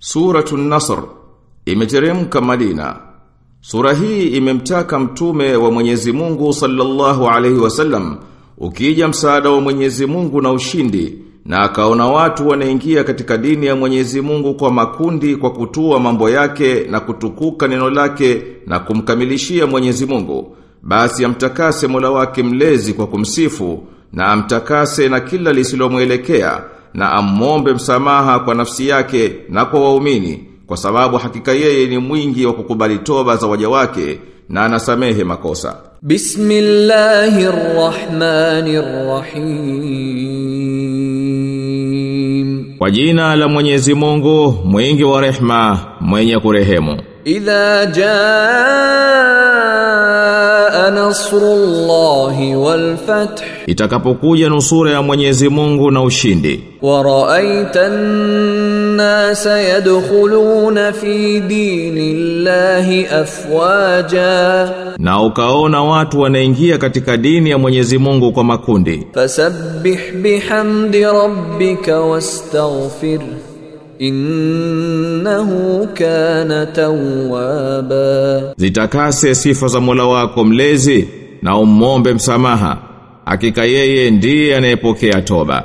Suratun Nasr imeteremka Madina. Sura hii imemtaka mtume wa Mwenyezi Mungu sallallahu alaihi wasallam ukija msaada wa Mwenyezi Mungu na ushindi na akaona watu wanaingia katika dini ya Mwenyezi Mungu kwa makundi kwa kutua mambo yake na kutukuka neno lake na kumkamilishia Mwenyezi Mungu basi amtakase Mola wake mlezi kwa kumsifu na amtakase na kila lisilomwelekea na ammombe msamaha kwa nafsi yake na kwa waumini kwa sababu hakika yeye ni mwingi wa kukubali toba za waja wake na anasamehe makosa. Bismillahirrahmanirrahim. Kwa jina la Mwenyezi Mungu, mwingi wa rehma, mwenye kurehemu. Idha jaa nasrullahi wal fath Itakapokuja nusura ya Mwenyezi Mungu na ushindi. wa nas yadkhuluna fi dinillahi afwaja Na ukaona watu wanaingia katika dini ya Mwenyezi Mungu kwa makundi. fasabbih bihamdi rabbika wastaghfir innahu kana tawwaba Zitakase sifa za Mola wako mlezi na umombe msamaha. Hakika yeye ndiye anayepokea toba.